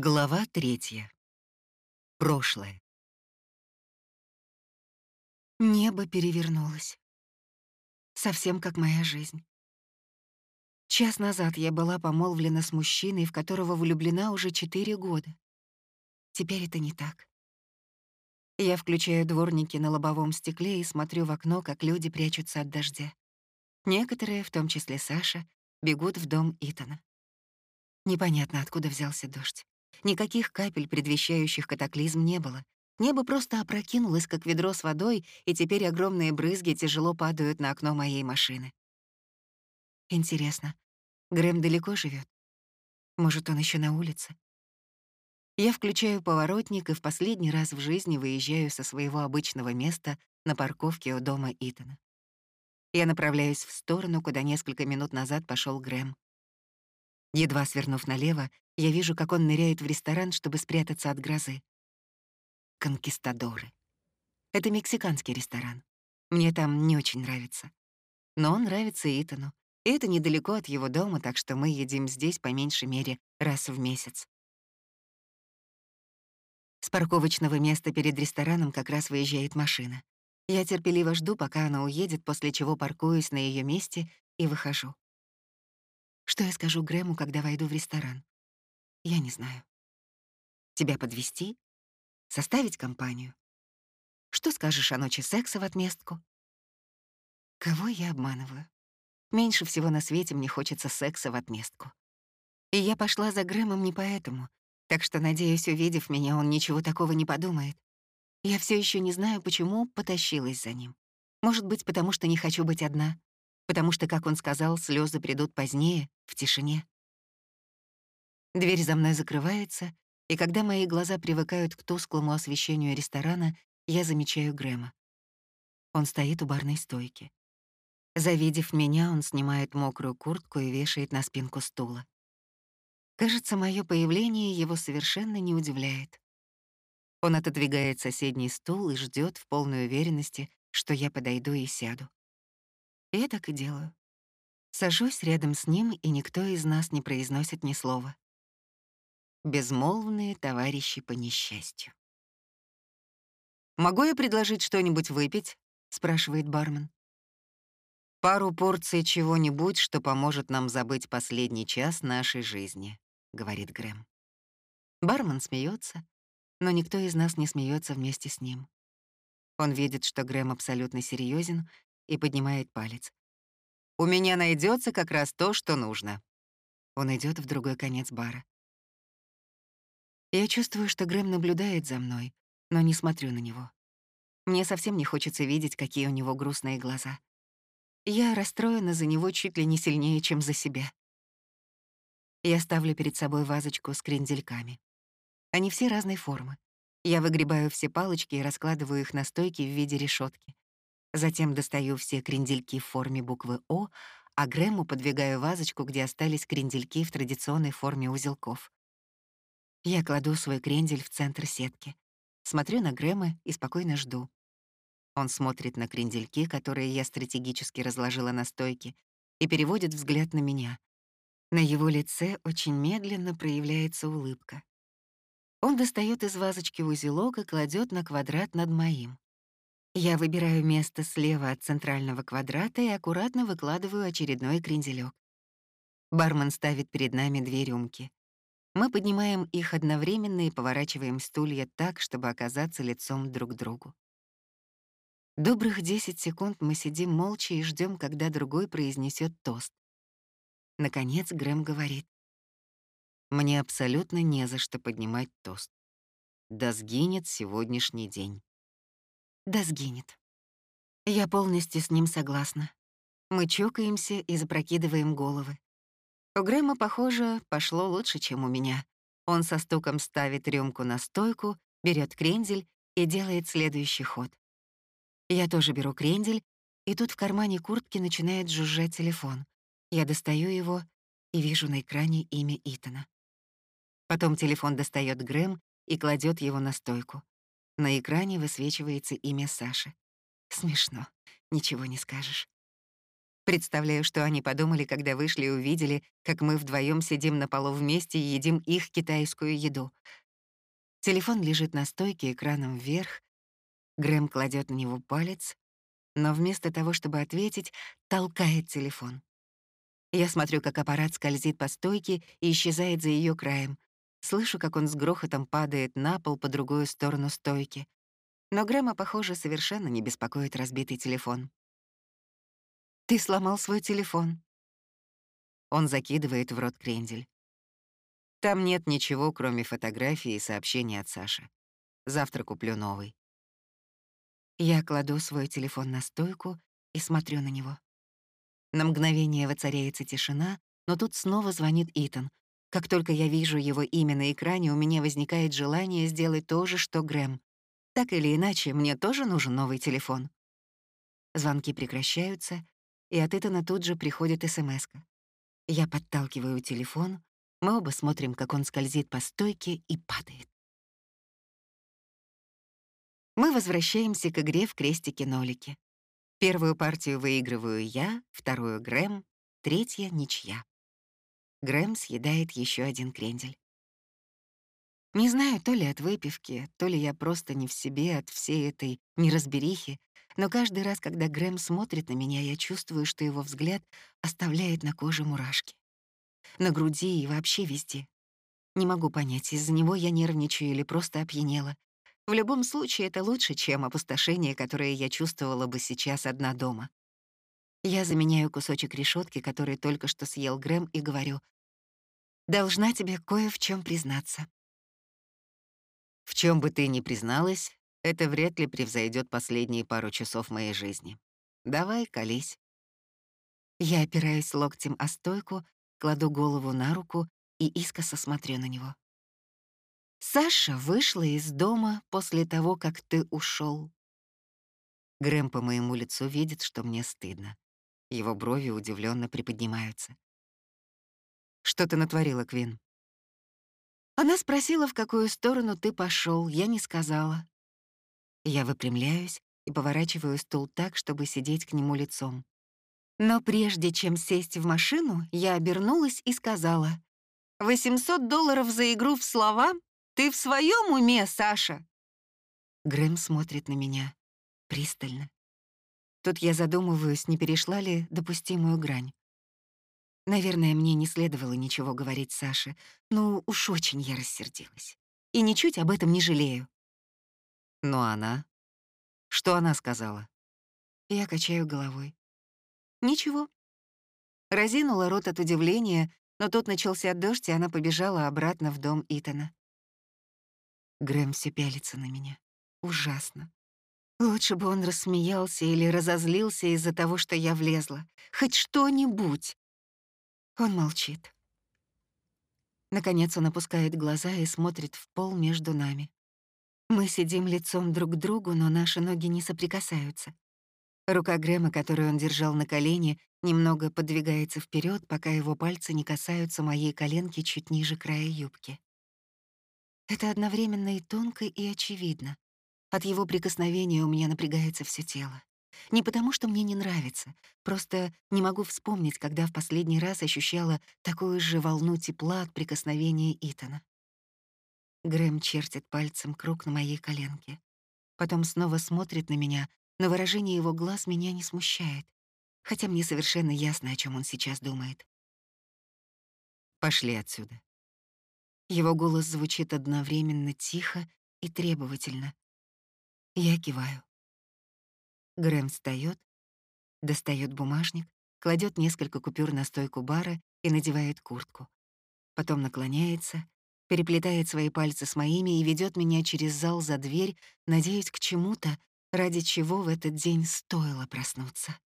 Глава третья. Прошлое. Небо перевернулось. Совсем как моя жизнь. Час назад я была помолвлена с мужчиной, в которого влюблена уже четыре года. Теперь это не так. Я включаю дворники на лобовом стекле и смотрю в окно, как люди прячутся от дождя. Некоторые, в том числе Саша, бегут в дом Итана. Непонятно, откуда взялся дождь. Никаких капель, предвещающих катаклизм, не было. Небо просто опрокинулось, как ведро с водой, и теперь огромные брызги тяжело падают на окно моей машины. Интересно, Грэм далеко живет? Может, он еще на улице? Я включаю поворотник и в последний раз в жизни выезжаю со своего обычного места на парковке у дома Итана. Я направляюсь в сторону, куда несколько минут назад пошел Грэм. Едва свернув налево, я вижу, как он ныряет в ресторан, чтобы спрятаться от грозы. Конкистадоры. Это мексиканский ресторан. Мне там не очень нравится. Но он нравится Итану. И это недалеко от его дома, так что мы едим здесь по меньшей мере раз в месяц. С парковочного места перед рестораном как раз выезжает машина. Я терпеливо жду, пока она уедет, после чего паркуюсь на ее месте и выхожу. Что я скажу Грэму, когда войду в ресторан? Я не знаю. Тебя подвести? Составить компанию? Что скажешь о ночи секса в отместку? Кого я обманываю? Меньше всего на свете мне хочется секса в отместку. И я пошла за Грэмом не поэтому, так что, надеюсь, увидев меня, он ничего такого не подумает. Я все еще не знаю, почему потащилась за ним. Может быть, потому что не хочу быть одна, потому что, как он сказал, слезы придут позднее, в тишине. Дверь за мной закрывается, и когда мои глаза привыкают к тусклому освещению ресторана, я замечаю Грэма. Он стоит у барной стойки. Завидев меня, он снимает мокрую куртку и вешает на спинку стула. Кажется, мое появление его совершенно не удивляет. Он отодвигает соседний стул и ждет в полной уверенности, что я подойду и сяду. Я так и делаю. Сажусь рядом с ним, и никто из нас не произносит ни слова безмолвные товарищи по несчастью. «Могу я предложить что-нибудь выпить?» — спрашивает бармен. «Пару порций чего-нибудь, что поможет нам забыть последний час нашей жизни», — говорит Грэм. Бармен смеется, но никто из нас не смеется вместе с ним. Он видит, что Грэм абсолютно серьезен и поднимает палец. «У меня найдется как раз то, что нужно». Он идет в другой конец бара. Я чувствую, что Грэм наблюдает за мной, но не смотрю на него. Мне совсем не хочется видеть, какие у него грустные глаза. Я расстроена за него чуть ли не сильнее, чем за себя. Я ставлю перед собой вазочку с крендельками. Они все разной формы. Я выгребаю все палочки и раскладываю их на стойке в виде решетки. Затем достаю все крендельки в форме буквы «О», а Грэму подвигаю вазочку, где остались крендельки в традиционной форме узелков. Я кладу свой крендель в центр сетки, смотрю на Грэма и спокойно жду. Он смотрит на крендельки, которые я стратегически разложила на стойке, и переводит взгляд на меня. На его лице очень медленно проявляется улыбка. Он достает из вазочки узелок и кладет на квадрат над моим. Я выбираю место слева от центрального квадрата и аккуратно выкладываю очередной кренделек. Бармен ставит перед нами две рюмки. Мы поднимаем их одновременно и поворачиваем стулья так, чтобы оказаться лицом друг к другу. Добрых 10 секунд мы сидим молча и ждем, когда другой произнесет тост. Наконец Грэм говорит. «Мне абсолютно не за что поднимать тост. Да сгинет сегодняшний день». Да сгинет. Я полностью с ним согласна. Мы чокаемся и запрокидываем головы. У Грэма, похоже, пошло лучше, чем у меня. Он со стуком ставит рюмку на стойку, берет крендель и делает следующий ход. Я тоже беру крендель, и тут в кармане куртки начинает жужжать телефон. Я достаю его и вижу на экране имя Итана. Потом телефон достает Грэм и кладет его на стойку. На экране высвечивается имя Саши. Смешно, ничего не скажешь. Представляю, что они подумали, когда вышли и увидели, как мы вдвоем сидим на полу вместе и едим их китайскую еду. Телефон лежит на стойке экраном вверх. Грэм кладет на него палец, но вместо того, чтобы ответить, толкает телефон. Я смотрю, как аппарат скользит по стойке и исчезает за ее краем. Слышу, как он с грохотом падает на пол по другую сторону стойки. Но Грэма, похоже, совершенно не беспокоит разбитый телефон. «Ты сломал свой телефон». Он закидывает в рот крендель. Там нет ничего, кроме фотографии и сообщений от Саши. Завтра куплю новый. Я кладу свой телефон на стойку и смотрю на него. На мгновение воцаряется тишина, но тут снова звонит Итан. Как только я вижу его имя на экране, у меня возникает желание сделать то же, что Грэм. Так или иначе, мне тоже нужен новый телефон. Звонки прекращаются, и от Итана тут же приходит смс -ка. Я подталкиваю телефон, мы оба смотрим, как он скользит по стойке и падает. Мы возвращаемся к игре в крестики-нолики. Первую партию выигрываю я, вторую — Грэм, третья — ничья. Грэм съедает еще один крендель. Не знаю, то ли от выпивки, то ли я просто не в себе от всей этой неразберихи, но каждый раз, когда Грэм смотрит на меня, я чувствую, что его взгляд оставляет на коже мурашки. На груди и вообще везде. Не могу понять, из-за него я нервничаю или просто опьянела. В любом случае, это лучше, чем опустошение, которое я чувствовала бы сейчас одна дома. Я заменяю кусочек решетки, который только что съел Грэм, и говорю, «Должна тебе кое в чем признаться». В чем бы ты ни призналась, это вряд ли превзойдет последние пару часов моей жизни. Давай, колись. Я опираюсь локтем о стойку, кладу голову на руку и искоса смотрю на него. Саша вышла из дома после того, как ты ушел. Грэм по моему лицу видит, что мне стыдно. Его брови удивленно приподнимаются. «Что ты натворила, Квин?» Она спросила, в какую сторону ты пошел. Я не сказала. Я выпрямляюсь и поворачиваю стул так, чтобы сидеть к нему лицом. Но прежде чем сесть в машину, я обернулась и сказала, «800 долларов за игру в слова? Ты в своем уме, Саша?» Грэм смотрит на меня пристально. Тут я задумываюсь, не перешла ли допустимую грань. Наверное, мне не следовало ничего говорить Саше, но уж очень я рассердилась. И ничуть об этом не жалею. Но она? Что она сказала? Я качаю головой. Ничего. Разинула рот от удивления, но тут начался дождь, и она побежала обратно в дом Итана. Грэм все пялится на меня. Ужасно. Лучше бы он рассмеялся или разозлился из-за того, что я влезла. Хоть что-нибудь. Он молчит. Наконец он опускает глаза и смотрит в пол между нами. Мы сидим лицом друг к другу, но наши ноги не соприкасаются. Рука Грэма, которую он держал на колене, немного подвигается вперед, пока его пальцы не касаются моей коленки чуть ниже края юбки. Это одновременно и тонко, и очевидно. От его прикосновения у меня напрягается все тело. Не потому, что мне не нравится, просто не могу вспомнить, когда в последний раз ощущала такую же волну тепла от прикосновения Итана. Грэм чертит пальцем круг на моей коленке. Потом снова смотрит на меня, но выражение его глаз меня не смущает, хотя мне совершенно ясно, о чем он сейчас думает. «Пошли отсюда». Его голос звучит одновременно тихо и требовательно. Я киваю. Грэм встаёт, достаёт бумажник, кладёт несколько купюр на стойку бара и надевает куртку. Потом наклоняется, переплетает свои пальцы с моими и ведет меня через зал за дверь, надеясь к чему-то, ради чего в этот день стоило проснуться.